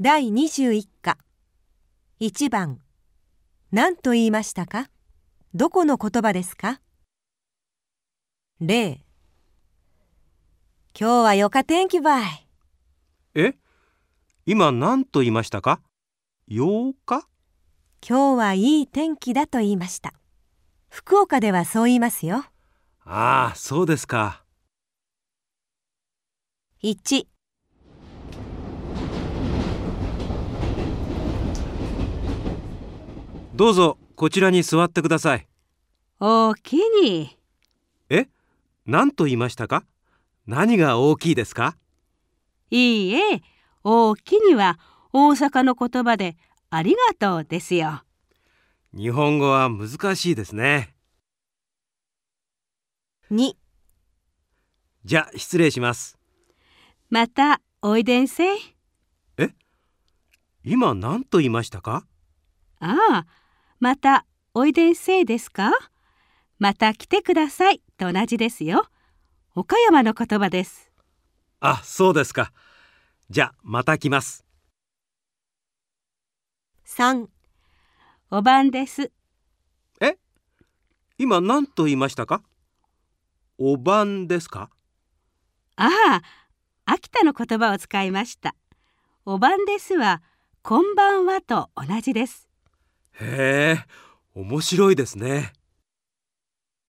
第21課。1番。何と言いましたか？どこの言葉ですか？例。今日はよか天気ばいえ？今何と言いましたか ?8 日今日はいい天気だと言いました。福岡ではそう言いますよ。ああ、そうですか。1どうぞこちらに座ってください。おおきに。え？何と言いましたか？何が大きいですか？いいえ、おおきには大阪の言葉でありがとうですよ。日本語は難しいですね。2じゃあ失礼します。またおいでんせい。今何と言いましたか？ああ、またおいでんせいですか？また来てくださいと同じですよ。岡山の言葉です。あ、そうですか。じゃあまた来ます。3お晩です。今何と言いましたか？お晩ですか？ああ、秋田の言葉を使いました。お晩ですは、こんばんはと同じです。へえ、面白いですね。